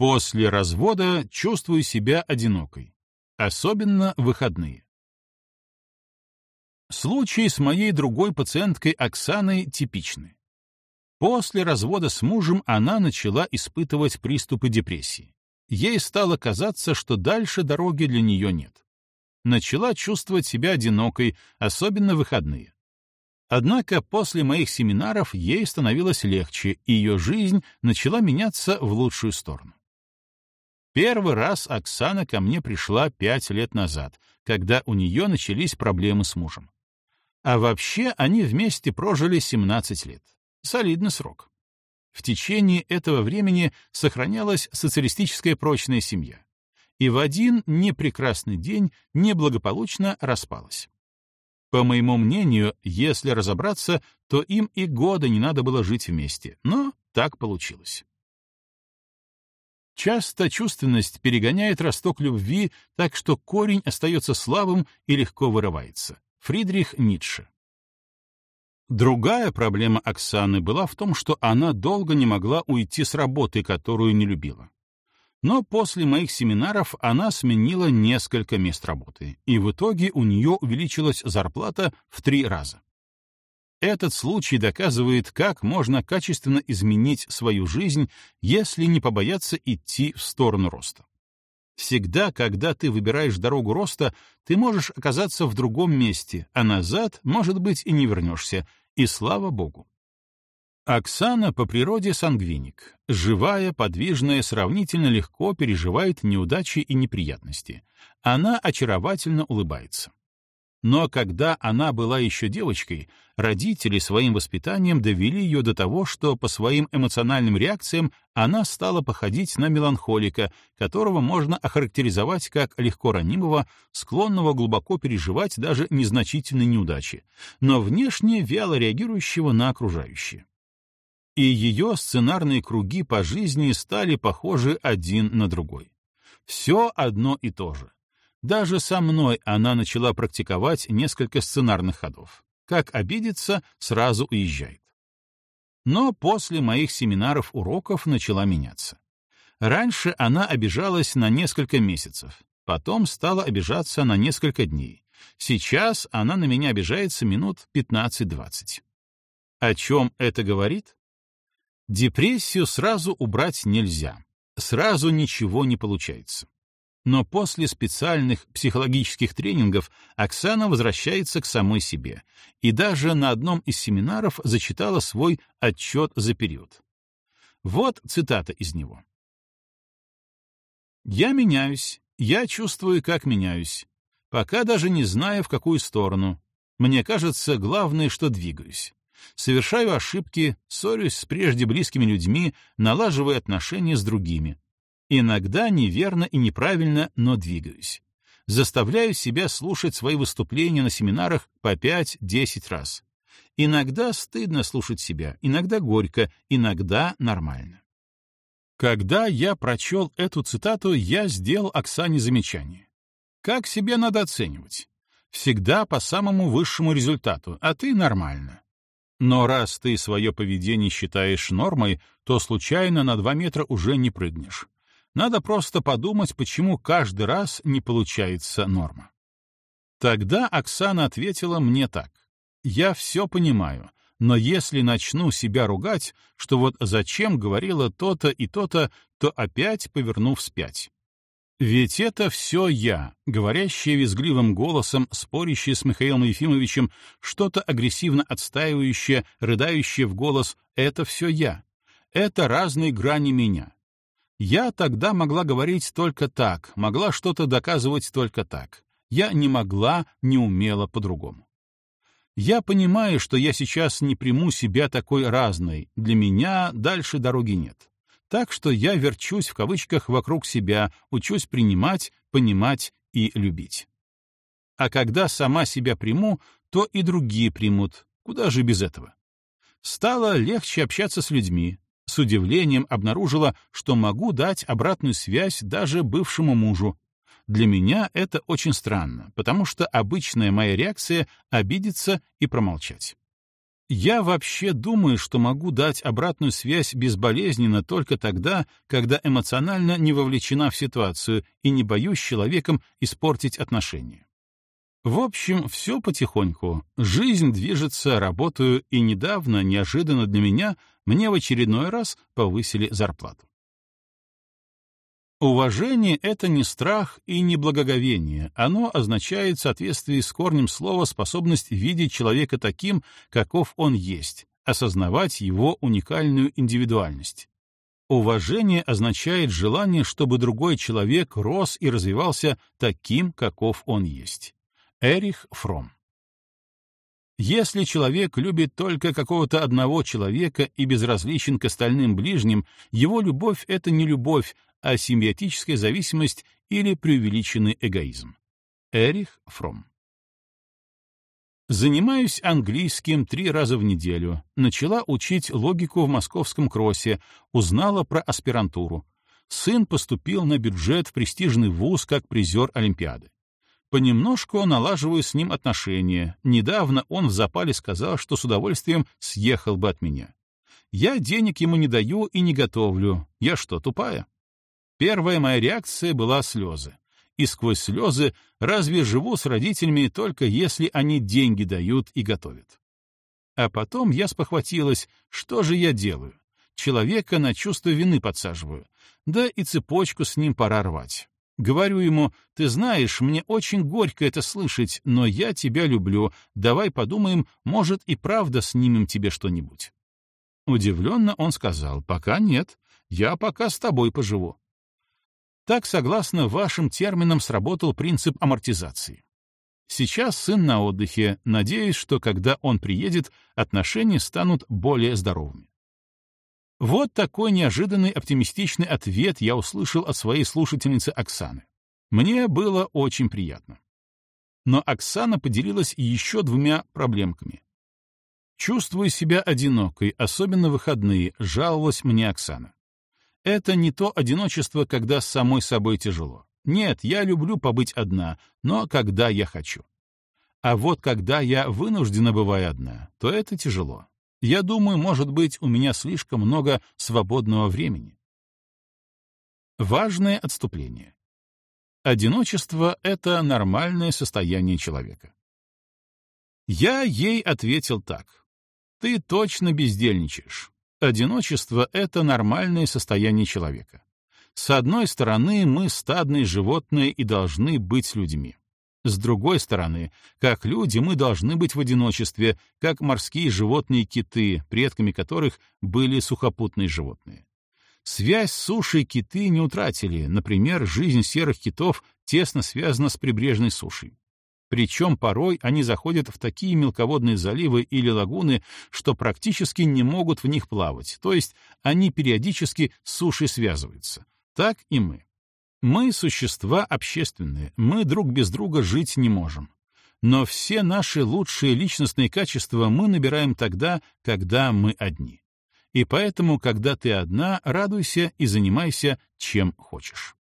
После развода чувствую себя одинокой, особенно выходные. Случай с моей другой пациенткой Оксаной типичный. После развода с мужем она начала испытывать приступы депрессии. Ей стало казаться, что дальше дороги для нее нет. Начала чувствовать себя одинокой, особенно в выходные. Однако после моих семинаров ей становилось легче, и ее жизнь начала меняться в лучшую сторону. Первый раз Оксана ко мне пришла пять лет назад, когда у нее начались проблемы с мужем. А вообще они вместе прожили 17 лет. Солидный срок. В течение этого времени сохранялась социалистическая прочная семья. И в один непрекрасный день неблагополучно распалась. По моему мнению, если разобраться, то им и года не надо было жить вместе, но так получилось. Часто чувственность перегоняет росток любви, так что корень остается слабым и легко вырывается. Фридрих Ницше Другая проблема Оксаны была в том, что она долго не могла уйти с работы, которую не любила. Но после моих семинаров она сменила несколько мест работы, и в итоге у нее увеличилась зарплата в три раза. Этот случай доказывает, как можно качественно изменить свою жизнь, если не побояться идти в сторону роста. Всегда, когда ты выбираешь дорогу роста, ты можешь оказаться в другом месте, а назад, может быть, и не вернешься, и слава богу. Оксана по природе сангвиник. Живая, подвижная, сравнительно легко переживает неудачи и неприятности. Она очаровательно улыбается. Но когда она была еще девочкой, родители своим воспитанием довели ее до того, что по своим эмоциональным реакциям она стала походить на меланхолика, которого можно охарактеризовать как легко ранимого, склонного глубоко переживать даже незначительные неудачи, но внешне вяло реагирующего на окружающее. И ее сценарные круги по жизни стали похожи один на другой. Все одно и то же даже со мной она начала практиковать несколько сценарных ходов. Как обидится, сразу уезжает. Но после моих семинаров-уроков начала меняться. Раньше она обижалась на несколько месяцев, потом стала обижаться на несколько дней. Сейчас она на меня обижается минут 15-20. О чем это говорит? Депрессию сразу убрать нельзя. Сразу ничего не получается. Но после специальных психологических тренингов Оксана возвращается к самой себе и даже на одном из семинаров зачитала свой отчет за период. Вот цитата из него. «Я меняюсь, я чувствую, как меняюсь, пока даже не знаю, в какую сторону. Мне кажется, главное, что двигаюсь. Совершаю ошибки, ссорюсь с прежде близкими людьми, налаживаю отношения с другими. Иногда неверно и неправильно, но двигаюсь. Заставляю себя слушать свои выступления на семинарах по 5-10 раз. Иногда стыдно слушать себя, иногда горько, иногда нормально. Когда я прочел эту цитату, я сделал Оксане замечание. Как себя надо оценивать? Всегда по самому высшему результату, а ты нормально. Но раз ты свое поведение считаешь нормой, то случайно на два метра уже не прыгнешь. Надо просто подумать, почему каждый раз не получается норма. Тогда Оксана ответила мне так. «Я все понимаю, но если начну себя ругать, что вот зачем говорила то-то и то-то, то опять поверну вспять. Ведь это все я, говорящая визгливым голосом, спорящая с Михаилом Ефимовичем, что-то агрессивно отстаивающее, рыдающее в голос — это все я. Это разные грани меня. Я тогда могла говорить только так, могла что-то доказывать только так. Я не могла, не умела по-другому. Я понимаю, что я сейчас не приму себя такой разной, для меня дальше дороги нет. Так что я верчусь в кавычках вокруг себя, учусь принимать, понимать и любить. А когда сама себя приму, то и другие примут. Куда же без этого? Стало легче общаться с людьми, с удивлением обнаружила, что могу дать обратную связь даже бывшему мужу. Для меня это очень странно, потому что обычная моя реакция — обидеться и промолчать. Я вообще думаю, что могу дать обратную связь безболезненно только тогда, когда эмоционально не вовлечена в ситуацию и не боюсь человеком испортить отношения. В общем, все потихоньку. Жизнь движется, работаю, и недавно, неожиданно для меня, мне в очередной раз повысили зарплату. Уважение — это не страх и не благоговение. Оно означает в соответствии с корнем слова способность видеть человека таким, каков он есть, осознавать его уникальную индивидуальность. Уважение означает желание, чтобы другой человек рос и развивался таким, каков он есть. Эрих Фром если человек любит только какого-то одного человека и безразличен к остальным ближним, его любовь — это не любовь, асимбиотическая зависимость или преувеличенный эгоизм. Эрих Фром. Занимаюсь английским три раза в неделю. Начала учить логику в московском кроссе, узнала про аспирантуру. Сын поступил на бюджет в престижный вуз как призер Олимпиады. Понемножку налаживаю с ним отношения. Недавно он в запале сказал, что с удовольствием съехал бы от меня. Я денег ему не даю и не готовлю. Я что, тупая? Первая моя реакция была слезы. И сквозь слезы разве живу с родителями только если они деньги дают и готовят? А потом я спохватилась, что же я делаю? Человека на чувство вины подсаживаю. Да и цепочку с ним пора рвать. Говорю ему, ты знаешь, мне очень горько это слышать, но я тебя люблю, давай подумаем, может и правда снимем тебе что-нибудь. Удивленно он сказал, пока нет, я пока с тобой поживу. Так, согласно вашим терминам, сработал принцип амортизации. Сейчас сын на отдыхе, надеюсь, что когда он приедет, отношения станут более здоровыми. Вот такой неожиданный оптимистичный ответ я услышал от своей слушательницы Оксаны. Мне было очень приятно. Но Оксана поделилась еще двумя проблемками. «Чувствую себя одинокой, особенно в выходные», — жаловалась мне Оксана. Это не то одиночество, когда с самой собой тяжело. Нет, я люблю побыть одна, но когда я хочу. А вот когда я вынуждена бываю одна, то это тяжело. Я думаю, может быть, у меня слишком много свободного времени. Важное отступление. Одиночество — это нормальное состояние человека. Я ей ответил так. Ты точно бездельничаешь. Одиночество — это нормальное состояние человека. С одной стороны, мы стадные животные и должны быть людьми. С другой стороны, как люди мы должны быть в одиночестве, как морские животные киты, предками которых были сухопутные животные. Связь с сушей киты не утратили, например, жизнь серых китов тесно связана с прибрежной сушей. Причем порой они заходят в такие мелководные заливы или лагуны, что практически не могут в них плавать, то есть они периодически с сушей связываются. Так и мы. Мы — существа общественные, мы друг без друга жить не можем. Но все наши лучшие личностные качества мы набираем тогда, когда мы одни. И поэтому, когда ты одна, радуйся и занимайся чем хочешь.